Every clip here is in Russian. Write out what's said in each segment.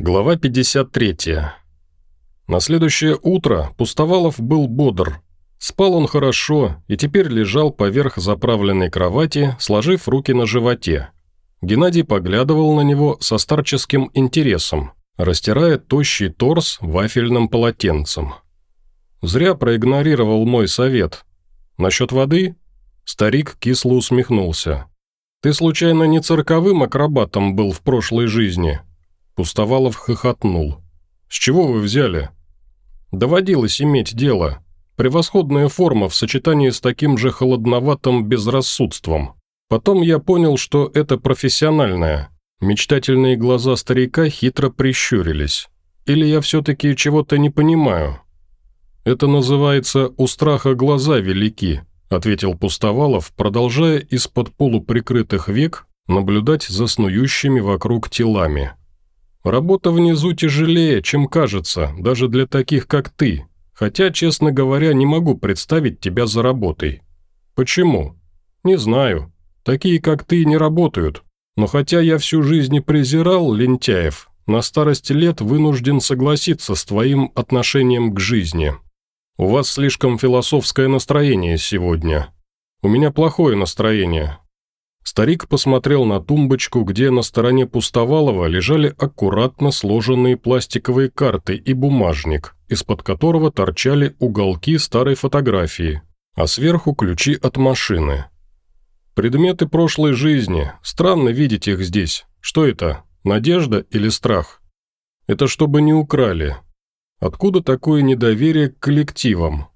Глава 53. На следующее утро Пустовалов был бодр. Спал он хорошо и теперь лежал поверх заправленной кровати, сложив руки на животе. Геннадий поглядывал на него со старческим интересом, растирая тощий торс вафельным полотенцем. Зря проигнорировал мой совет. Насчет воды? Старик кисло усмехнулся. «Ты случайно не цирковым акробатом был в прошлой жизни?» Пустовалов хохотнул. «С чего вы взяли?» «Доводилось иметь дело. Превосходная форма в сочетании с таким же холодноватым безрассудством. Потом я понял, что это профессиональное». Мечтательные глаза старика хитро прищурились. «Или я все-таки чего-то не понимаю?» «Это называется «у страха глаза велики», ответил Пустовалов, продолжая из-под полуприкрытых век наблюдать за снующими вокруг телами. Работа внизу тяжелее, чем кажется, даже для таких, как ты. Хотя, честно говоря, не могу представить тебя за работой. Почему? Не знаю. Такие, как ты, не работают. Но хотя я всю жизнь презирал лентяев, на старости лет вынужден согласиться с твоим отношением к жизни. У вас слишком философское настроение сегодня. У меня плохое настроение. Старик посмотрел на тумбочку, где на стороне Пустовалова лежали аккуратно сложенные пластиковые карты и бумажник, из-под которого торчали уголки старой фотографии, а сверху ключи от машины. «Предметы прошлой жизни. Странно видеть их здесь. Что это? Надежда или страх? Это чтобы не украли. Откуда такое недоверие к коллективам?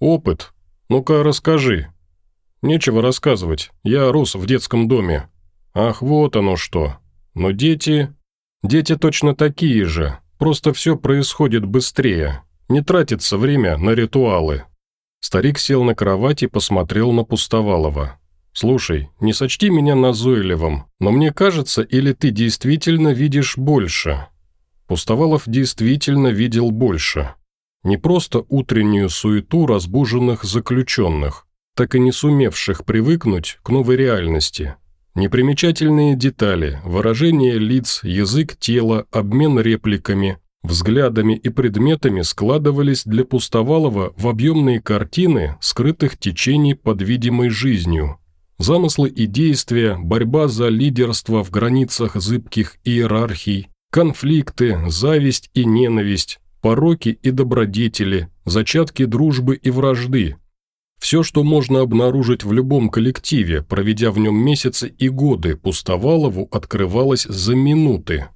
Опыт. Ну-ка, расскажи». «Нечего рассказывать. Я рос в детском доме». «Ах, вот оно что. Но дети...» «Дети точно такие же. Просто все происходит быстрее. Не тратится время на ритуалы». Старик сел на кровать и посмотрел на Пустовалова. «Слушай, не сочти меня назойливым, но мне кажется, или ты действительно видишь больше?» Пустовалов действительно видел больше. Не просто утреннюю суету разбуженных заключенных, так и не сумевших привыкнуть к новой реальности. Непримечательные детали, выражение лиц, язык тела, обмен репликами, взглядами и предметами складывались для Пустовалова в объемные картины скрытых течений под видимой жизнью. Замыслы и действия, борьба за лидерство в границах зыбких иерархий, конфликты, зависть и ненависть, пороки и добродетели, зачатки дружбы и вражды, все, что можно обнаружить в любом коллективе, проведя в нем месяцы и годы, Пустовалову открывалось за минуты.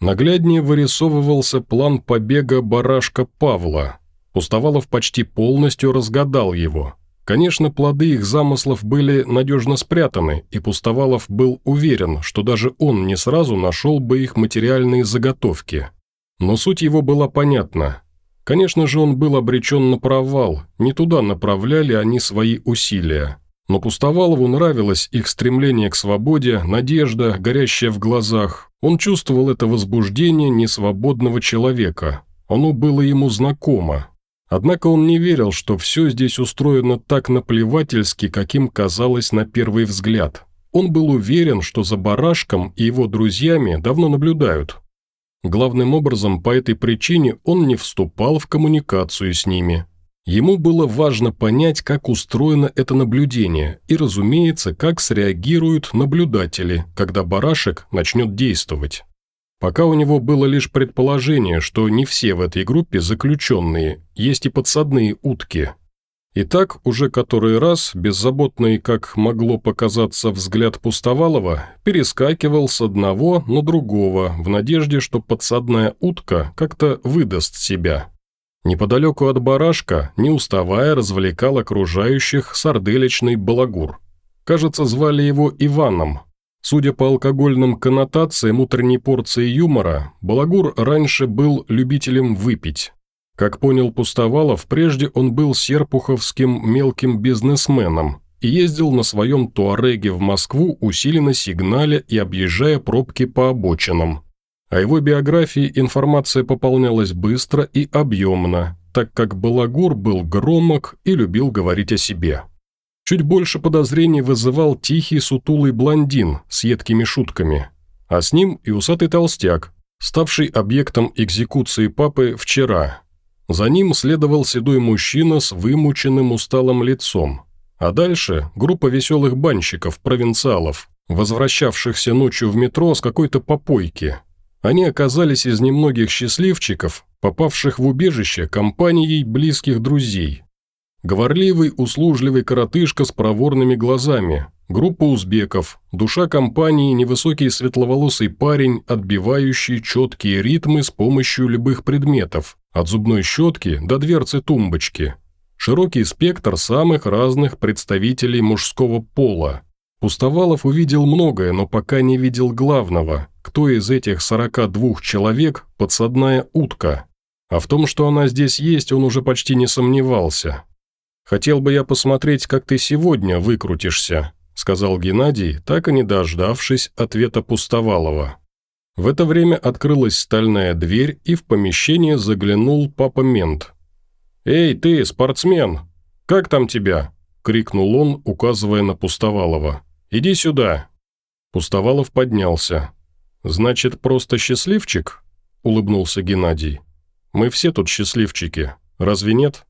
Нагляднее вырисовывался план побега барашка Павла. Пустовалов почти полностью разгадал его. Конечно, плоды их замыслов были надежно спрятаны, и Пустовалов был уверен, что даже он не сразу нашел бы их материальные заготовки. Но суть его была понятна. Конечно же, он был обречен на провал, не туда направляли они свои усилия. Но Пустовалову нравилось их стремление к свободе, надежда, горящая в глазах. Он чувствовал это возбуждение несвободного человека. Оно было ему знакомо. Однако он не верил, что все здесь устроено так наплевательски, каким казалось на первый взгляд. Он был уверен, что за барашком и его друзьями давно наблюдают, Главным образом, по этой причине он не вступал в коммуникацию с ними. Ему было важно понять, как устроено это наблюдение и, разумеется, как среагируют наблюдатели, когда барашек начнет действовать. Пока у него было лишь предположение, что не все в этой группе заключенные, есть и подсадные утки – и так, уже который раз, беззаботный, как могло показаться взгляд Пустовалова, перескакивал с одного на другого, в надежде, что подсадная утка как-то выдаст себя. Неподалеку от барашка, не уставая, развлекал окружающих сарделечный балагур. Кажется, звали его Иваном. Судя по алкогольным коннотациям утренней порции юмора, балагур раньше был любителем выпить. Как понял Пустовалов, прежде он был серпуховским мелким бизнесменом и ездил на своем туареге в Москву, усиленно сигналя и объезжая пробки по обочинам. О его биографии информация пополнялась быстро и объемно, так как Балагур был громок и любил говорить о себе. Чуть больше подозрений вызывал тихий сутулый блондин с едкими шутками, а с ним и усатый толстяк, ставший объектом экзекуции папы вчера. За ним следовал седой мужчина с вымученным усталым лицом. А дальше группа веселых банщиков-провинциалов, возвращавшихся ночью в метро с какой-то попойки. Они оказались из немногих счастливчиков, попавших в убежище компанией близких друзей. Говорливый, услужливый коротышка с проворными глазами, группа узбеков, душа компании невысокий светловолосый парень, отбивающий четкие ритмы с помощью любых предметов, от зубной щетки до дверцы тумбочки. Широкий спектр самых разных представителей мужского пола. Пустовалов увидел многое, но пока не видел главного, кто из этих 42 человек подсадная утка. А в том, что она здесь есть, он уже почти не сомневался. «Хотел бы я посмотреть, как ты сегодня выкрутишься», сказал Геннадий, так и не дождавшись ответа Пустовалова. В это время открылась стальная дверь, и в помещение заглянул папа-мент. «Эй, ты, спортсмен! Как там тебя?» – крикнул он, указывая на Пустовалова. «Иди сюда!» Пустовалов поднялся. «Значит, просто счастливчик?» – улыбнулся Геннадий. «Мы все тут счастливчики. Разве нет?»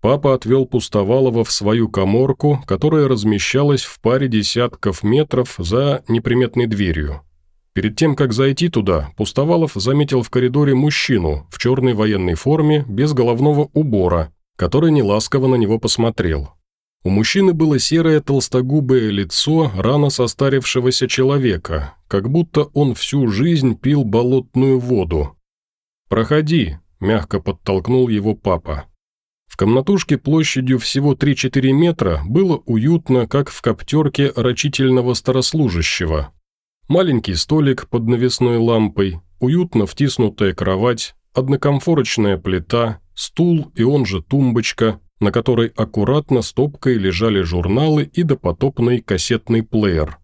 Папа отвел Пустовалова в свою коморку, которая размещалась в паре десятков метров за неприметной дверью. Перед тем, как зайти туда, Пустовалов заметил в коридоре мужчину в черной военной форме без головного убора, который неласково на него посмотрел. У мужчины было серое толстогубое лицо рано состарившегося человека, как будто он всю жизнь пил болотную воду. «Проходи», – мягко подтолкнул его папа. В комнатушке площадью всего 3-4 метра было уютно, как в коптерке рачительного старослужащего, Маленький столик под навесной лампой, уютно втиснутая кровать, однокомфорочная плита, стул и он же тумбочка, на которой аккуратно стопкой лежали журналы и допотопный кассетный плеер.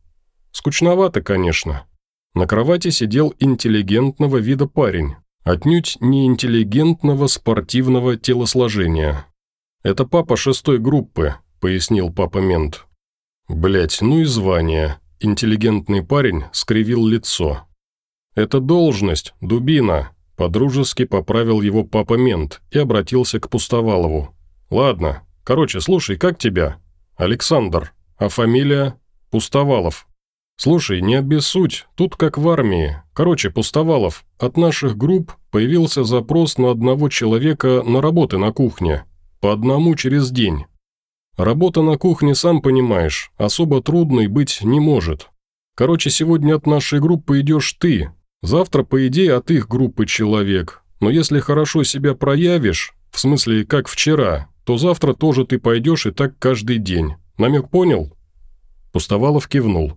Скучновато, конечно. На кровати сидел интеллигентного вида парень, отнюдь не интеллигентного спортивного телосложения. «Это папа шестой группы», — пояснил папа-мент. «Блядь, ну и звание», Интеллигентный парень скривил лицо. «Это должность, дубина», – подружески поправил его папа-мент и обратился к Пустовалову. «Ладно, короче, слушай, как тебя?» «Александр. А фамилия?» «Пустовалов». «Слушай, не обессудь, тут как в армии. Короче, Пустовалов, от наших групп появился запрос на одного человека на работы на кухне. По одному через день. Работа на кухне, сам понимаешь, особо трудной быть не может. Короче, сегодня от нашей группы идешь ты, завтра, по идее, от их группы человек. Но если хорошо себя проявишь, в смысле, как вчера, то завтра тоже ты пойдешь и так каждый день. Намек понял?» Пустовалов кивнул.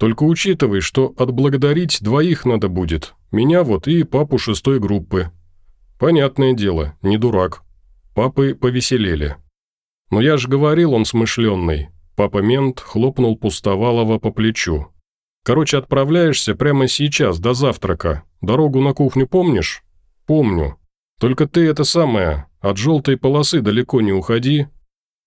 «Только учитывай, что отблагодарить двоих надо будет. Меня вот и папу шестой группы». «Понятное дело, не дурак». Папы повеселели. «Но я же говорил, он смышленный». Папа-мент хлопнул Пустовалова по плечу. «Короче, отправляешься прямо сейчас, до завтрака. Дорогу на кухню помнишь?» «Помню. Только ты это самое, от желтой полосы далеко не уходи».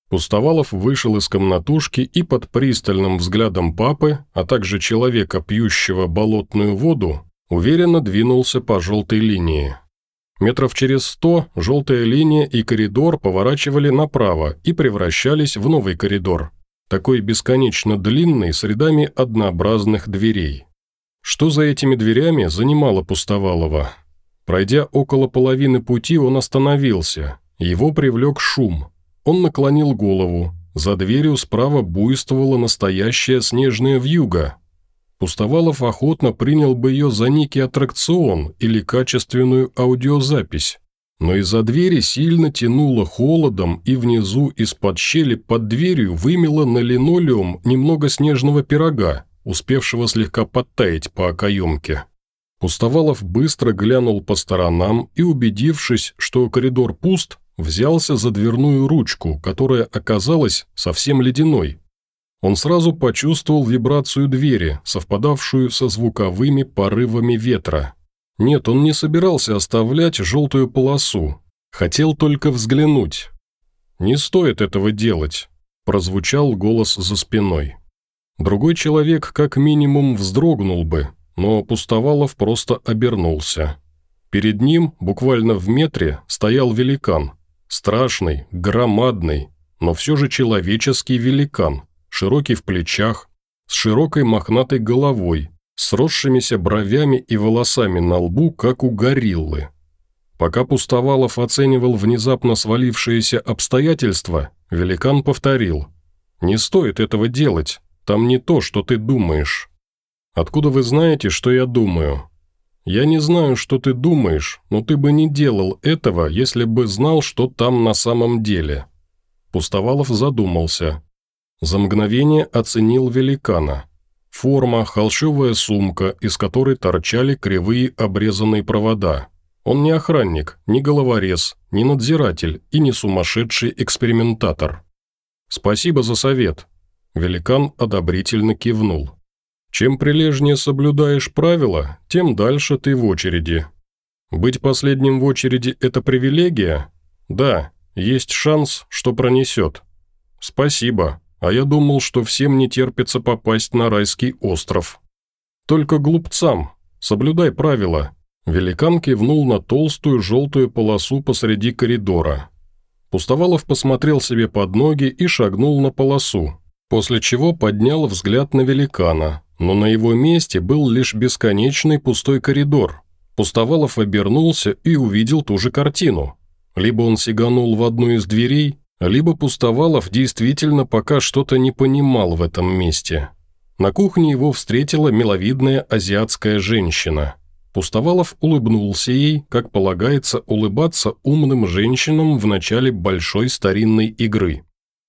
Пустовалов вышел из комнатушки и под пристальным взглядом папы, а также человека, пьющего болотную воду, уверенно двинулся по желтой линии. Метров через сто желтая линия и коридор поворачивали направо и превращались в новый коридор, такой бесконечно длинный с рядами однообразных дверей. Что за этими дверями занимало Пустовалова? Пройдя около половины пути, он остановился. Его привлек шум. Он наклонил голову. За дверью справа буйствовала настоящая снежная вьюга, Пустовалов охотно принял бы ее за некий аттракцион или качественную аудиозапись. Но из-за двери сильно тянуло холодом, и внизу из-под щели под дверью вымело на линолеум немного снежного пирога, успевшего слегка подтаять по окоемке. Пустовалов быстро глянул по сторонам и, убедившись, что коридор пуст, взялся за дверную ручку, которая оказалась совсем ледяной. Он сразу почувствовал вибрацию двери, совпадавшую со звуковыми порывами ветра. Нет, он не собирался оставлять желтую полосу. Хотел только взглянуть. «Не стоит этого делать», – прозвучал голос за спиной. Другой человек как минимум вздрогнул бы, но Пустовалов просто обернулся. Перед ним, буквально в метре, стоял великан. Страшный, громадный, но все же человеческий великан, широкий в плечах, с широкой мохнатой головой, с росшимися бровями и волосами на лбу, как у гориллы. Пока Пустовалов оценивал внезапно свалившиеся обстоятельства, великан повторил. «Не стоит этого делать, там не то, что ты думаешь». «Откуда вы знаете, что я думаю?» «Я не знаю, что ты думаешь, но ты бы не делал этого, если бы знал, что там на самом деле». Пустовалов задумался. За мгновение оценил великана. Форма, холщовая сумка, из которой торчали кривые обрезанные провода. Он не охранник, не головорез, не надзиратель и не сумасшедший экспериментатор. «Спасибо за совет». Великан одобрительно кивнул. Чем прилежнее соблюдаешь правила, тем дальше ты в очереди. Быть последним в очереди – это привилегия? Да, есть шанс, что пронесет. Спасибо, а я думал, что всем не терпится попасть на райский остров. Только глупцам, соблюдай правила. Великан кивнул на толстую желтую полосу посреди коридора. Пустовалов посмотрел себе под ноги и шагнул на полосу, после чего поднял взгляд на великана, но на его месте был лишь бесконечный пустой коридор. Пустовалов обернулся и увидел ту же картину. Либо он сиганул в одну из дверей, либо Пустовалов действительно пока что-то не понимал в этом месте. На кухне его встретила миловидная азиатская женщина. Пустовалов улыбнулся ей, как полагается улыбаться умным женщинам в начале большой старинной игры.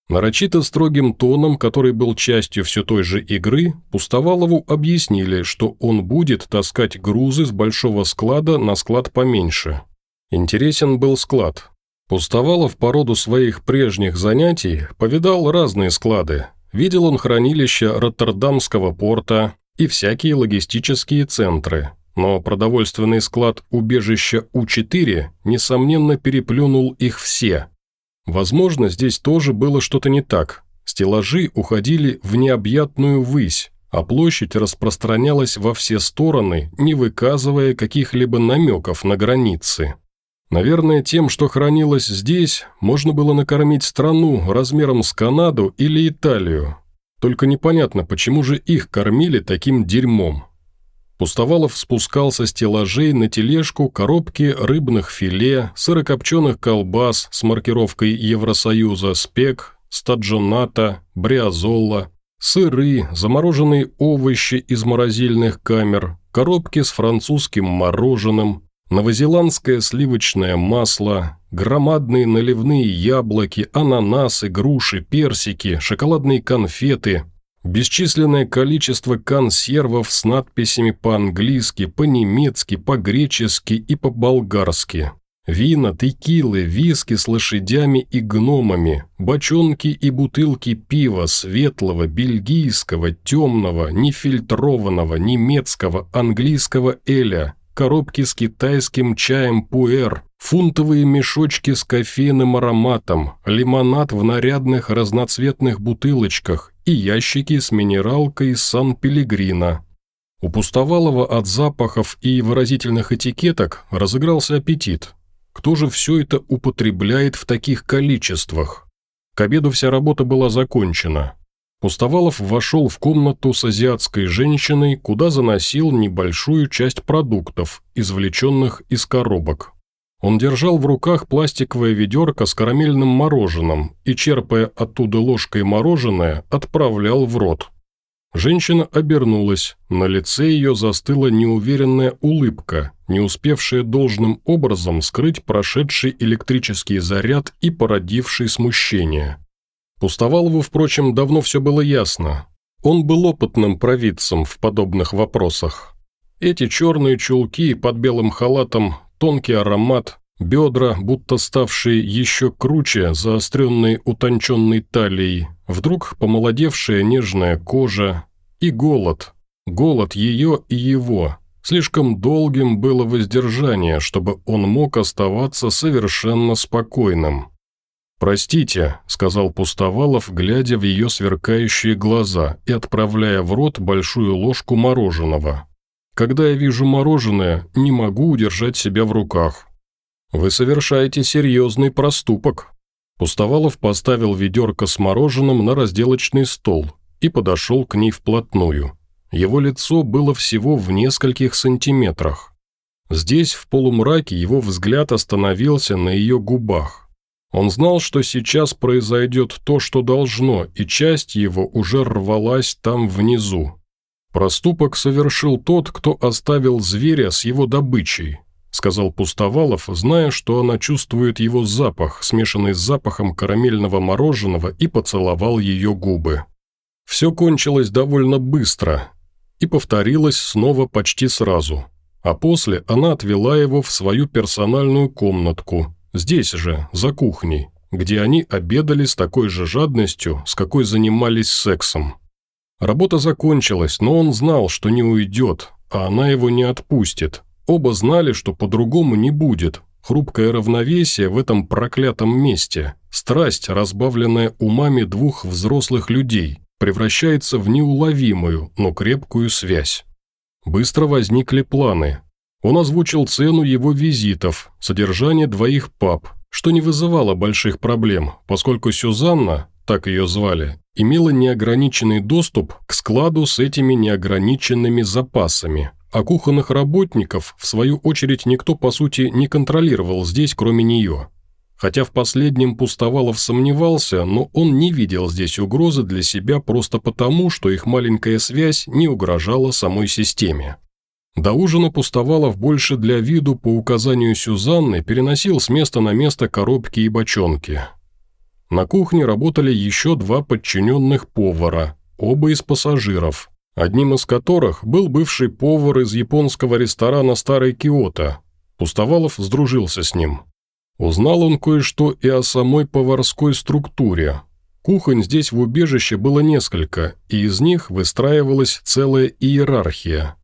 Нарочито строгим тоном, который был частью все той же игры, Пустовалову объяснили, что он будет таскать грузы с большого склада на склад поменьше. Интересен был склад. Пустовалов по роду своих прежних занятий повидал разные склады. Видел он хранилища Роттердамского порта и всякие логистические центры. Но продовольственный склад убежища У-4, несомненно, переплюнул их все – Возможно, здесь тоже было что-то не так. Стеллажи уходили в необъятную высь, а площадь распространялась во все стороны, не выказывая каких-либо намеков на границы. Наверное, тем, что хранилось здесь, можно было накормить страну размером с Канаду или Италию. Только непонятно, почему же их кормили таким дерьмом. Пустовалов спускался с стеллажей на тележку коробки рыбных филе, сырокопченых колбас с маркировкой Евросоюза «Спек», «Стаджоната», «Бриазолла», сыры, замороженные овощи из морозильных камер, коробки с французским мороженым, новозеландское сливочное масло, громадные наливные яблоки, ананасы, груши, персики, шоколадные конфеты – Бесчисленное количество консервов с надписями по-английски, по-немецки, по-гречески и по-болгарски. Вина, текилы, виски с лошадями и гномами, бочонки и бутылки пива светлого, бельгийского, темного, нефильтрованного, немецкого, английского эля, коробки с китайским чаем пуэр, фунтовые мешочки с кофейным ароматом, лимонад в нарядных разноцветных бутылочках и ящики с минералкой Сан-Пелегрино. У Пустовалова от запахов и выразительных этикеток разыгрался аппетит. Кто же все это употребляет в таких количествах? К обеду вся работа была закончена. Пустовалов вошел в комнату с азиатской женщиной, куда заносил небольшую часть продуктов, извлеченных из коробок. Он держал в руках пластиковое ведерко с карамельным мороженым и, черпая оттуда ложкой мороженое, отправлял в рот. Женщина обернулась, на лице ее застыла неуверенная улыбка, не успевшая должным образом скрыть прошедший электрический заряд и породивший смущение. Пустовалову, впрочем, давно все было ясно. Он был опытным провидцем в подобных вопросах. Эти черные чулки под белым халатом тонкий аромат, бедра, будто ставшие еще круче, заостренные утонченной талией, вдруг помолодевшая нежная кожа и голод, голод ее и его. Слишком долгим было воздержание, чтобы он мог оставаться совершенно спокойным. «Простите», – сказал Пустовалов, глядя в ее сверкающие глаза и отправляя в рот большую ложку мороженого. Когда я вижу мороженое, не могу удержать себя в руках. Вы совершаете серьезный проступок. Пустовалов поставил ведерко с мороженым на разделочный стол и подошел к ней вплотную. Его лицо было всего в нескольких сантиметрах. Здесь, в полумраке, его взгляд остановился на ее губах. Он знал, что сейчас произойдет то, что должно, и часть его уже рвалась там внизу. Проступок совершил тот, кто оставил зверя с его добычей, сказал Пустовалов, зная, что она чувствует его запах, смешанный с запахом карамельного мороженого, и поцеловал ее губы. Все кончилось довольно быстро и повторилось снова почти сразу. А после она отвела его в свою персональную комнатку, здесь же, за кухней, где они обедали с такой же жадностью, с какой занимались сексом. Работа закончилась, но он знал, что не уйдет, а она его не отпустит. Оба знали, что по-другому не будет. Хрупкое равновесие в этом проклятом месте, страсть, разбавленная умами двух взрослых людей, превращается в неуловимую, но крепкую связь. Быстро возникли планы. Он озвучил цену его визитов, содержание двоих пап, что не вызывало больших проблем, поскольку Сюзанна, так ее звали, имела неограниченный доступ к складу с этими неограниченными запасами, а кухонных работников, в свою очередь, никто, по сути, не контролировал здесь, кроме нее. Хотя в последнем Пустовалов сомневался, но он не видел здесь угрозы для себя просто потому, что их маленькая связь не угрожала самой системе. До ужина Пустовалов больше для виду по указанию Сюзанны переносил с места на место коробки и бочонки. На кухне работали еще два подчиненных повара, оба из пассажиров, одним из которых был бывший повар из японского ресторана «Старый Киото». Пустовалов сдружился с ним. Узнал он кое-что и о самой поварской структуре. Кухонь здесь в убежище было несколько, и из них выстраивалась целая иерархия.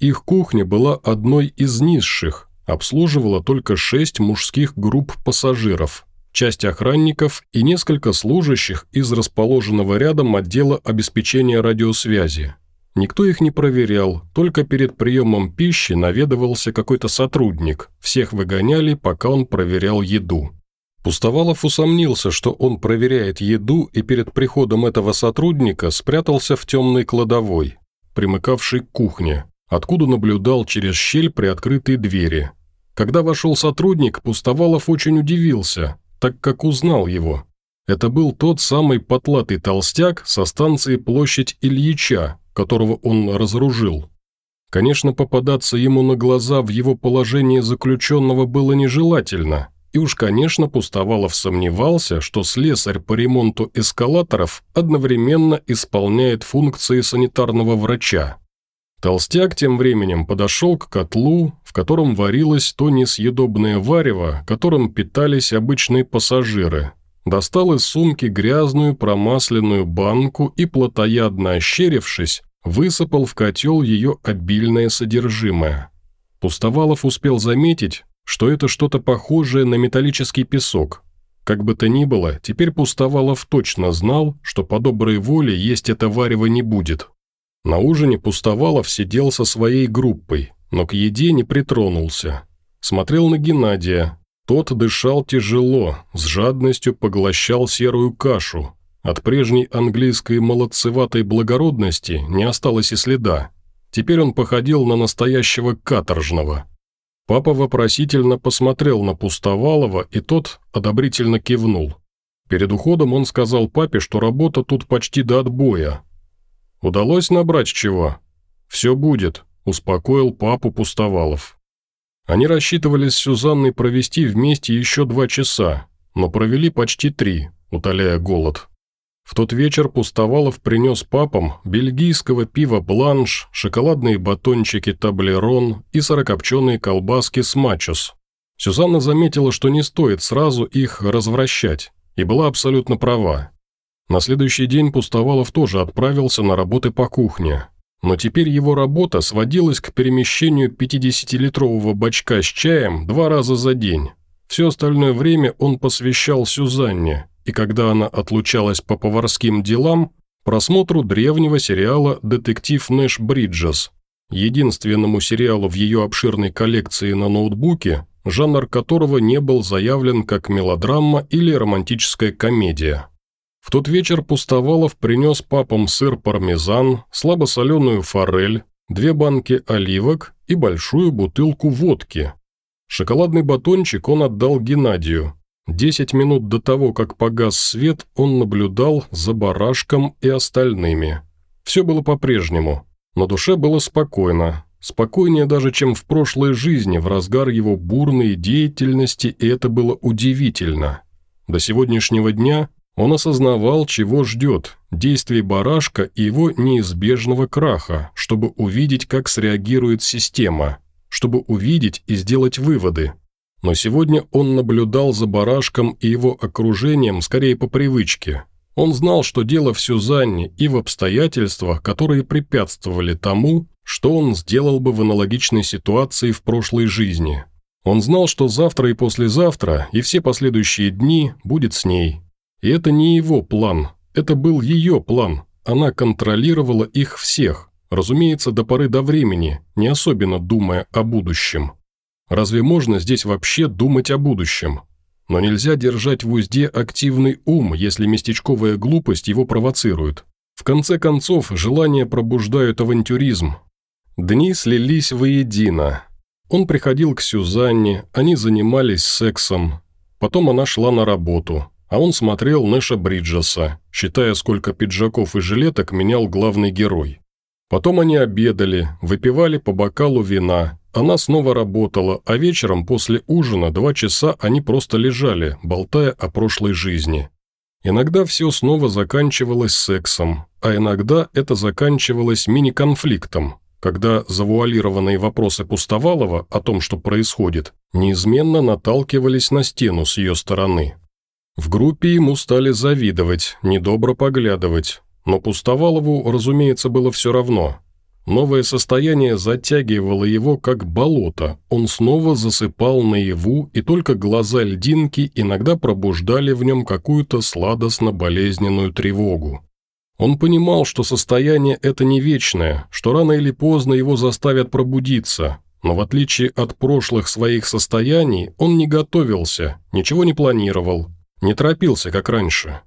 Их кухня была одной из низших, обслуживала только шесть мужских групп пассажиров, часть охранников и несколько служащих из расположенного рядом отдела обеспечения радиосвязи. Никто их не проверял, только перед приемом пищи наведывался какой-то сотрудник. Всех выгоняли, пока он проверял еду. Пустовалов усомнился, что он проверяет еду и перед приходом этого сотрудника спрятался в темной кладовой, примыкавшей к кухне, откуда наблюдал через щель при открытой двери. Когда вошел сотрудник, Пустовалов очень удивился, так как узнал его. Это был тот самый потлатый толстяк со станции Площадь Ильича, которого он разоружил. Конечно, попадаться ему на глаза в его положении заключенного было нежелательно, и уж, конечно, Пустовалов сомневался, что слесарь по ремонту эскалаторов одновременно исполняет функции санитарного врача. Толстяк тем временем подошел к котлу, в котором варилось то несъедобное варево, которым питались обычные пассажиры, достал из сумки грязную промасленную банку и, плотоядно ощерившись, высыпал в котел ее обильное содержимое. Пустовалов успел заметить, что это что-то похожее на металлический песок. Как бы то ни было, теперь Пустовалов точно знал, что по доброй воле есть это варево не будет. На ужине Пустовалов сидел со своей группой, но к еде не притронулся. Смотрел на Геннадия. Тот дышал тяжело, с жадностью поглощал серую кашу, от прежней английской молодцеватой благородности не осталось и следа. Теперь он походил на настоящего каторжного. Папа вопросительно посмотрел на Пустовалова, и тот одобрительно кивнул. Перед уходом он сказал папе, что работа тут почти до отбоя. «Удалось набрать чего?» «Все будет», – успокоил папу Пустовалов. Они рассчитывали с Сюзанной провести вместе еще два часа, но провели почти три, утоляя голод. В тот вечер Пустовалов принес папам бельгийского пива «Бланш», шоколадные батончики «Таблерон» и сырокопченые колбаски «Смачос». Сюзанна заметила, что не стоит сразу их развращать, и была абсолютно права. На следующий день Пустовалов тоже отправился на работы по кухне. Но теперь его работа сводилась к перемещению 50-литрового бачка с чаем два раза за день. Все остальное время он посвящал Сюзанне, и когда она отлучалась по поварским делам, просмотру древнего сериала «Детектив Нэш Бриджес». единственному сериалу в ее обширной коллекции на ноутбуке, жанр которого не был заявлен как мелодрама или романтическая комедия. В тот вечер Пустовалов принес папам сыр пармезан, слабосоленую форель, две банки оливок и большую бутылку водки. Шоколадный батончик он отдал Геннадию. Десять минут до того, как погас свет, он наблюдал за барашком и остальными. Все было по-прежнему. На душе было спокойно. Спокойнее даже, чем в прошлой жизни, в разгар его бурной деятельности, и это было удивительно. До сегодняшнего дня он осознавал, чего ждет, действий барашка и его неизбежного краха, чтобы увидеть, как среагирует система, чтобы увидеть и сделать выводы. Но сегодня он наблюдал за барашком и его окружением скорее по привычке. Он знал, что дело в Сюзанне и в обстоятельствах, которые препятствовали тому, что он сделал бы в аналогичной ситуации в прошлой жизни. Он знал, что завтра и послезавтра, и все последующие дни будет с ней, и это не его план, это был ее план. Она контролировала их всех, разумеется, до поры до времени, не особенно думая о будущем. Разве можно здесь вообще думать о будущем? Но нельзя держать в узде активный ум, если местечковая глупость его провоцирует. В конце концов, желания пробуждают авантюризм. Дни слились воедино. Он приходил к Сюзанне, они занимались сексом. Потом она шла на работу а он смотрел Нэша Бриджеса, считая, сколько пиджаков и жилеток менял главный герой. Потом они обедали, выпивали по бокалу вина, она снова работала, а вечером после ужина два часа они просто лежали, болтая о прошлой жизни. Иногда все снова заканчивалось сексом, а иногда это заканчивалось мини-конфликтом, когда завуалированные вопросы Пустовалова о том, что происходит, неизменно наталкивались на стену с ее стороны. В группе ему стали завидовать, недобро поглядывать. Но Пустовалову, разумеется, было все равно. Новое состояние затягивало его, как болото. Он снова засыпал наяву, и только глаза льдинки иногда пробуждали в нем какую-то сладостно-болезненную тревогу. Он понимал, что состояние это не вечное, что рано или поздно его заставят пробудиться, но в отличие от прошлых своих состояний, он не готовился, ничего не планировал, не торопился, как раньше.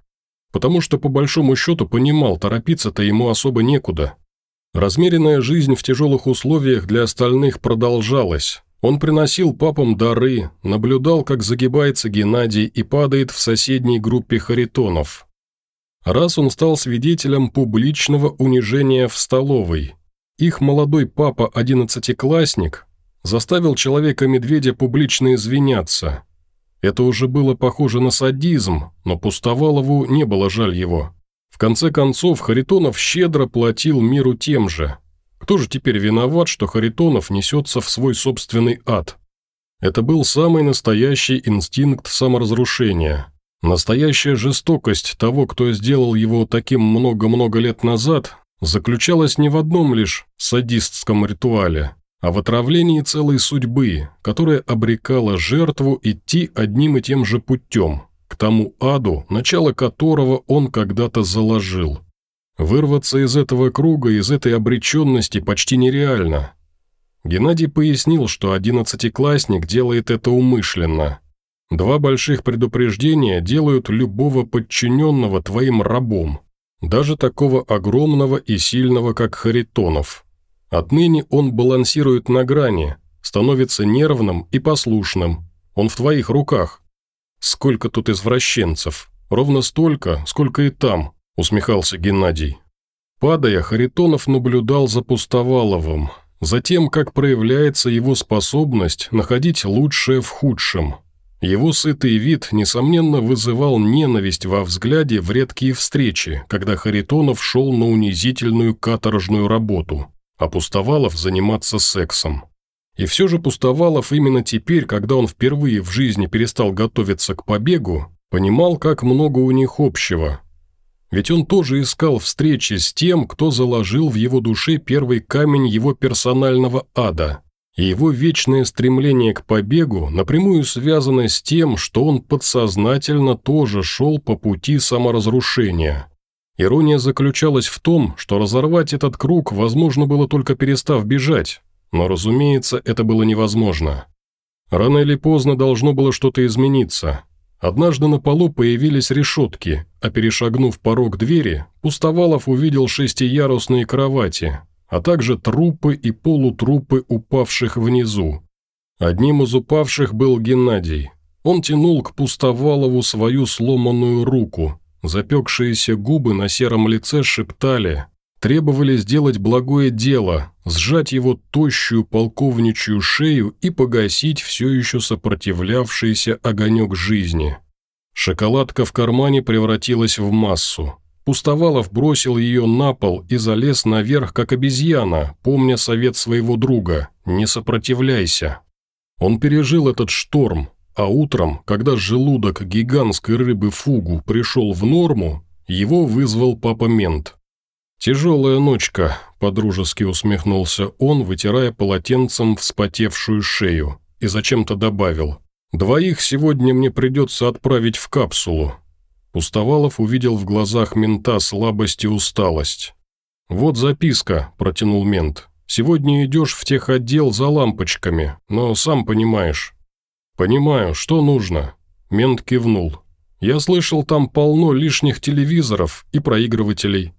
Потому что, по большому счету, понимал, торопиться-то ему особо некуда. Размеренная жизнь в тяжелых условиях для остальных продолжалась. Он приносил папам дары, наблюдал, как загибается Геннадий и падает в соседней группе харитонов. Раз он стал свидетелем публичного унижения в столовой. Их молодой папа-одиннадцатиклассник заставил Человека-медведя публично извиняться – это уже было похоже на садизм, но Пустовалову не было жаль его. В конце концов, Харитонов щедро платил миру тем же. Кто же теперь виноват, что Харитонов несется в свой собственный ад? Это был самый настоящий инстинкт саморазрушения. Настоящая жестокость того, кто сделал его таким много-много лет назад, заключалась не в одном лишь садистском ритуале, а в отравлении целой судьбы, которая обрекала жертву идти одним и тем же путем, к тому аду, начало которого он когда-то заложил. Вырваться из этого круга, из этой обреченности почти нереально. Геннадий пояснил, что одиннадцатиклассник делает это умышленно. Два больших предупреждения делают любого подчиненного твоим рабом, даже такого огромного и сильного, как Харитонов. Отныне он балансирует на грани, становится нервным и послушным. Он в твоих руках. Сколько тут извращенцев? Ровно столько, сколько и там, усмехался Геннадий. Падая, Харитонов наблюдал за Пустоваловым, за тем, как проявляется его способность находить лучшее в худшем. Его сытый вид, несомненно, вызывал ненависть во взгляде в редкие встречи, когда Харитонов шел на унизительную каторжную работу а Пустовалов заниматься сексом. И все же Пустовалов именно теперь, когда он впервые в жизни перестал готовиться к побегу, понимал, как много у них общего. Ведь он тоже искал встречи с тем, кто заложил в его душе первый камень его персонального ада. И его вечное стремление к побегу напрямую связано с тем, что он подсознательно тоже шел по пути саморазрушения. Ирония заключалась в том, что разорвать этот круг возможно было только перестав бежать, но, разумеется, это было невозможно. Рано или поздно должно было что-то измениться. Однажды на полу появились решетки, а перешагнув порог двери, Пустовалов увидел шестиярусные кровати, а также трупы и полутрупы упавших внизу. Одним из упавших был Геннадий. Он тянул к Пустовалову свою сломанную руку. Запекшиеся губы на сером лице шептали, требовали сделать благое дело, сжать его тощую полковничью шею и погасить все еще сопротивлявшийся огонек жизни. Шоколадка в кармане превратилась в массу. Пустовалов бросил ее на пол и залез наверх, как обезьяна, помня совет своего друга «не сопротивляйся». Он пережил этот шторм, а утром, когда желудок гигантской рыбы фугу пришел в норму, его вызвал папа-мент. «Тяжелая ночка», – подружески усмехнулся он, вытирая полотенцем вспотевшую шею, и зачем-то добавил. «Двоих сегодня мне придется отправить в капсулу, Пустовалов увидел в глазах мента слабость и усталость. «Вот записка», – протянул мент. «Сегодня идешь в техотдел за лампочками, но сам понимаешь». «Понимаю, что нужно?» Мент кивнул. «Я слышал, там полно лишних телевизоров и проигрывателей.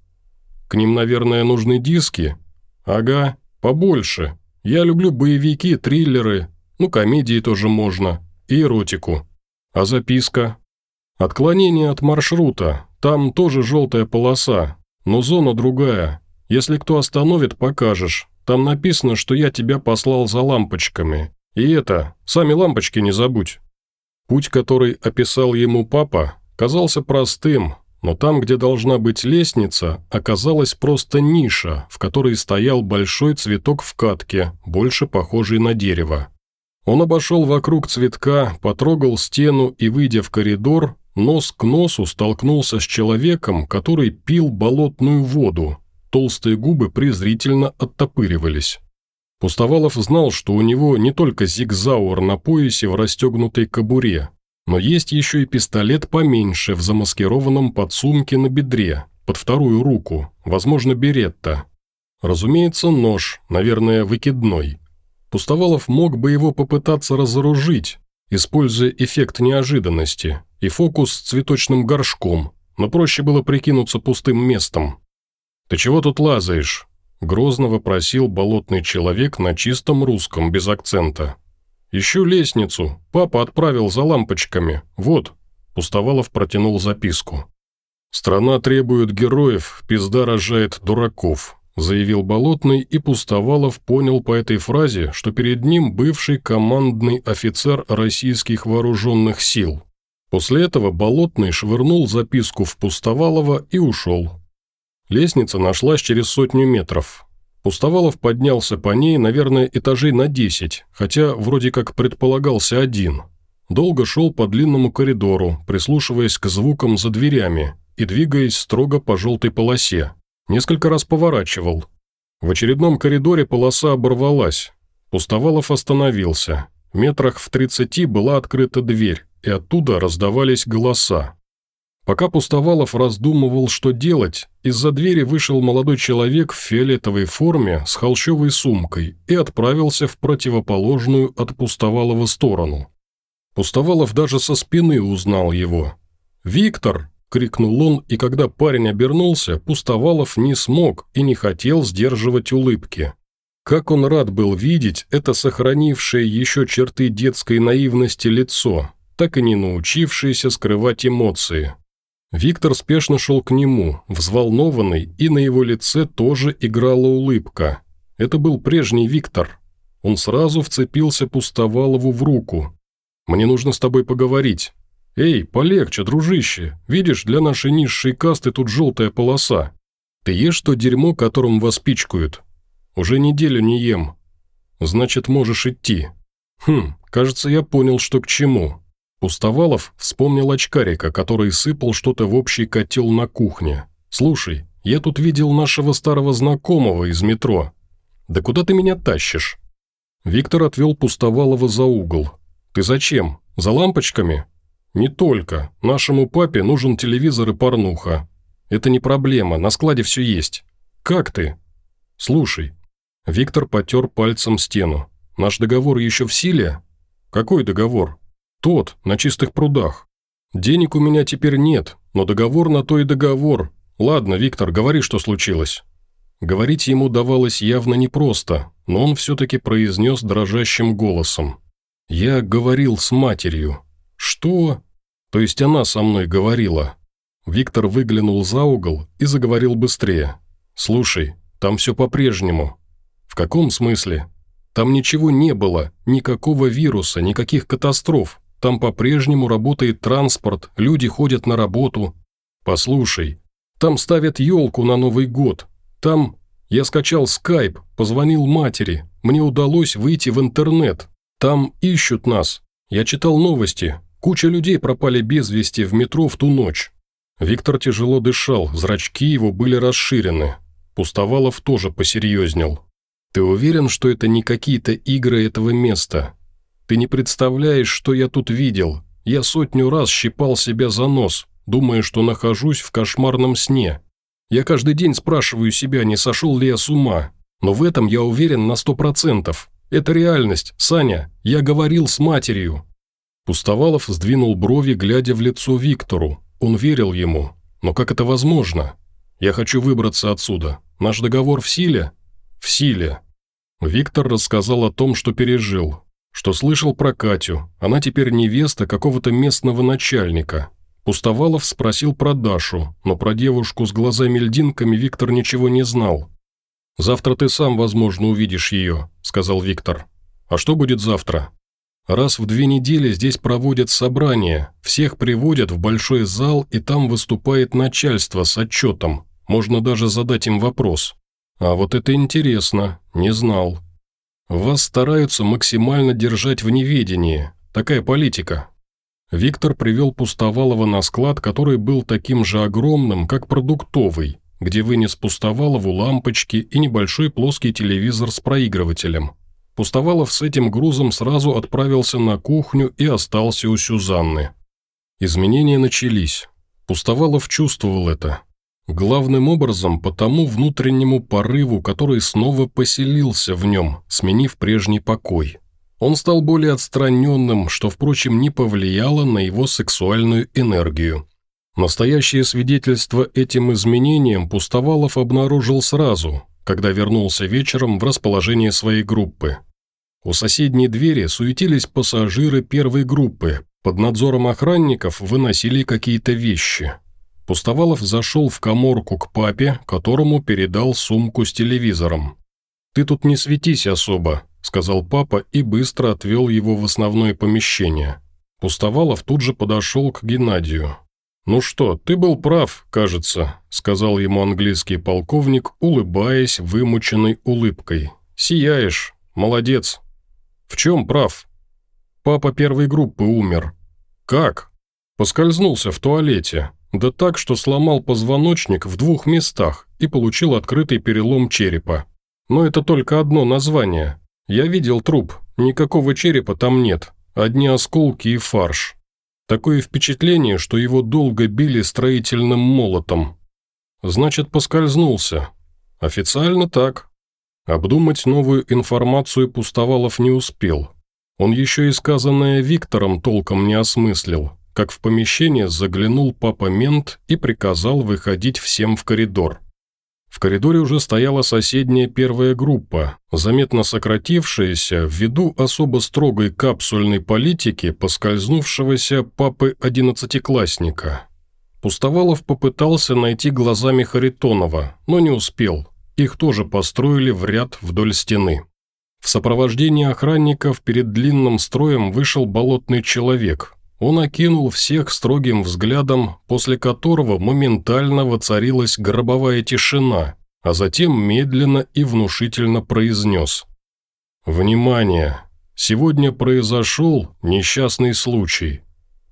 К ним, наверное, нужны диски?» «Ага, побольше. Я люблю боевики, триллеры, ну, комедии тоже можно, и эротику. А записка?» Отклонение от маршрута. Там тоже желтая полоса, но зона другая. Если кто остановит, покажешь. Там написано, что я тебя послал за лампочками. И это, сами лампочки не забудь». Путь, который описал ему папа, казался простым, но там, где должна быть лестница, оказалась просто ниша, в которой стоял большой цветок в катке, больше похожий на дерево. Он обошел вокруг цветка, потрогал стену и, выйдя в коридор, нос к носу столкнулся с человеком, который пил болотную воду. Толстые губы презрительно оттопыривались. Пустовалов знал, что у него не только зигзауэр на поясе в расстегнутой кобуре, но есть еще и пистолет поменьше в замаскированном подсумке на бедре, под вторую руку, возможно, беретта. Разумеется, нож, наверное, выкидной. Пустовалов мог бы его попытаться разоружить, используя эффект неожиданности, и фокус с цветочным горшком, но проще было прикинуться пустым местом. «Ты чего тут лазаешь?» – грозно вопросил болотный человек на чистом русском, без акцента. «Ищу лестницу. Папа отправил за лампочками. Вот». Пустовалов протянул записку. «Страна требует героев, пизда рожает дураков», заявил Болотный, и Пустовалов понял по этой фразе, что перед ним бывший командный офицер российских вооруженных сил. После этого Болотный швырнул записку в Пустовалова и ушел. Лестница нашлась через сотню метров. Пустовалов поднялся по ней, наверное, этажей на десять, хотя вроде как предполагался один. Долго шел по длинному коридору, прислушиваясь к звукам за дверями и двигаясь строго по желтой полосе. Несколько раз поворачивал. В очередном коридоре полоса оборвалась. Пустовалов остановился. Метрах в тридцати была открыта дверь и оттуда раздавались голоса. Пока Пустовалов раздумывал, что делать, из-за двери вышел молодой человек в фиолетовой форме с холщовой сумкой и отправился в противоположную от Пустовалова сторону. Пустовалов даже со спины узнал его. «Виктор!» – крикнул он, и когда парень обернулся, Пустовалов не смог и не хотел сдерживать улыбки. Как он рад был видеть это сохранившее еще черты детской наивности лицо, так и не научившийся скрывать эмоции. Виктор спешно шел к нему, взволнованный, и на его лице тоже играла улыбка. Это был прежний Виктор. Он сразу вцепился Пустовалову в руку. «Мне нужно с тобой поговорить». «Эй, полегче, дружище. Видишь, для нашей низшей касты тут желтая полоса. Ты ешь то дерьмо, которым вас пичкают?» «Уже неделю не ем». «Значит, можешь идти». «Хм, кажется, я понял, что к чему. Пустовалов вспомнил очкарика, который сыпал что-то в общий котел на кухне. «Слушай, я тут видел нашего старого знакомого из метро. Да куда ты меня тащишь?» Виктор отвел Пустовалова за угол. «Ты зачем? За лампочками?» «Не только. Нашему папе нужен телевизор и порнуха». Это не проблема, на складе все есть. Как ты? Слушай. Виктор потер пальцем стену. Наш договор еще в силе? Какой договор? Тот, на чистых прудах. Денег у меня теперь нет, но договор на то и договор. Ладно, Виктор, говори, что случилось. Говорить ему давалось явно непросто, но он все-таки произнес дрожащим голосом. «Я говорил с матерью». «Что?» «То есть она со мной говорила». Виктор выглянул за угол и заговорил быстрее. «Слушай, там все по-прежнему». «В каком смысле?» «Там ничего не было, никакого вируса, никаких катастроф. Там по-прежнему работает транспорт, люди ходят на работу. Послушай, там ставят елку на Новый год, там я скачал скайп, позвонил матери, мне удалось выйти в интернет. Там ищут нас. Я читал новости. Куча людей пропали без вести в метро в ту ночь. Виктор тяжело дышал, зрачки его были расширены. Пустовалов тоже посерьезнел. «Ты уверен, что это не какие-то игры этого места? Ты не представляешь, что я тут видел. Я сотню раз щипал себя за нос, думая, что нахожусь в кошмарном сне. Я каждый день спрашиваю себя, не сошел ли я с ума. Но в этом я уверен на сто процентов. Это реальность, Саня. Я говорил с матерью». Пустовалов сдвинул брови, глядя в лицо Виктору. Он верил ему. «Но как это возможно? Я хочу выбраться отсюда. Наш договор в силе?» «В силе». Виктор рассказал о том, что пережил. Что слышал про Катю. Она теперь невеста какого-то местного начальника. Пустовалов спросил про Дашу, но про девушку с глазами-льдинками Виктор ничего не знал. «Завтра ты сам, возможно, увидишь ее», – сказал Виктор. «А что будет завтра?» «Раз в две недели здесь проводят собрание, всех приводят в большой зал, и там выступает начальство с отчетом. Можно даже задать им вопрос. А вот это интересно, не знал. Вас стараются максимально держать в неведении. Такая политика, Виктор привел Пустовалова на склад, который был таким же огромным, как продуктовый, где вынес Пустовалову лампочки и небольшой плоский телевизор с проигрывателем. Пустовалов с этим грузом сразу отправился на кухню и остался у Сюзанны. Изменения начались. Пустовалов чувствовал это. Главным образом по тому внутреннему порыву, который снова поселился в нем, сменив прежний покой. Он стал более отстраненным, что, впрочем, не повлияло на его сексуальную энергию. Настоящее свидетельство этим изменениям Пустовалов обнаружил сразу, когда вернулся вечером в расположение своей группы. У соседней двери суетились пассажиры первой группы, под надзором охранников выносили какие-то вещи. Пустовалов зашел в коморку к папе, которому передал сумку с телевизором. «Ты тут не светись особо», сказал папа и быстро отвел его в основное помещение. Пустовалов тут же подошел к Геннадию. «Ну что, ты был прав, кажется», – сказал ему английский полковник, улыбаясь вымученной улыбкой. «Сияешь. Молодец». «В чем прав?» «Папа первой группы умер». «Как?» «Поскользнулся в туалете. Да так, что сломал позвоночник в двух местах и получил открытый перелом черепа. Но это только одно название. Я видел труп, никакого черепа там нет, одни осколки и фарш. Такое впечатление, что его долго били строительным молотом. Значит, поскользнулся. Официально так. Обдумать новую информацию Пустовалов не успел. Он еще и сказанное Виктором толком не осмыслил, как в помещение заглянул папа-мент и приказал выходить всем в коридор. В коридоре уже стояла соседняя первая группа, заметно сократившаяся ввиду особо строгой капсульной политики поскользнувшегося папы-одиннадцатиклассника. Пустовалов попытался найти глазами Харитонова, но не успел. Их тоже построили в ряд вдоль стены. В сопровождении охранников перед длинным строем вышел болотный человек, он окинул всех строгим взглядом, после которого моментально воцарилась гробовая тишина, а затем медленно и внушительно произнес. «Внимание! Сегодня произошел несчастный случай.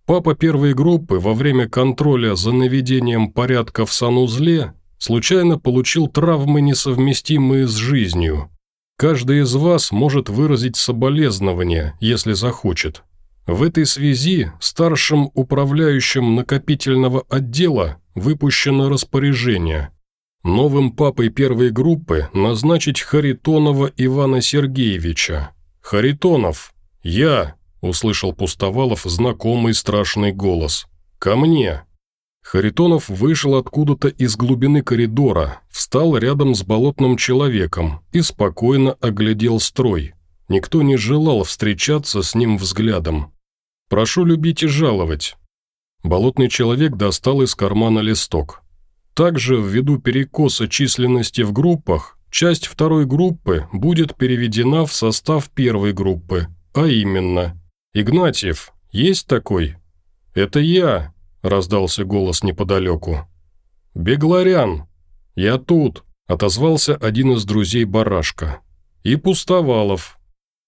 Папа первой группы во время контроля за наведением порядка в санузле случайно получил травмы, несовместимые с жизнью. Каждый из вас может выразить соболезнование, если захочет. В этой связи старшим управляющим накопительного отдела выпущено распоряжение новым папой первой группы назначить Харитонова Ивана Сергеевича. «Харитонов! Я!» – услышал Пустовалов знакомый страшный голос. «Ко мне!» Харитонов вышел откуда-то из глубины коридора, встал рядом с болотным человеком и спокойно оглядел строй. Никто не желал встречаться с ним взглядом. «Прошу любить и жаловать». Болотный человек достал из кармана листок. Также, ввиду перекоса численности в группах, часть второй группы будет переведена в состав первой группы, а именно «Игнатьев, есть такой?» «Это я», – раздался голос неподалеку. «Бегларян, я тут», – отозвался один из друзей Барашка. «И Пустовалов».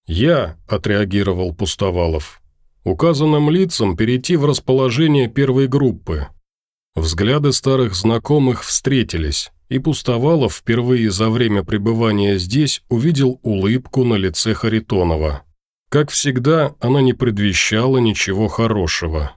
«Я», – отреагировал Пустовалов. «Указанным лицам перейти в расположение первой группы». Взгляды старых знакомых встретились, и Пустовалов впервые за время пребывания здесь увидел улыбку на лице Харитонова. Как всегда, она не предвещала ничего хорошего.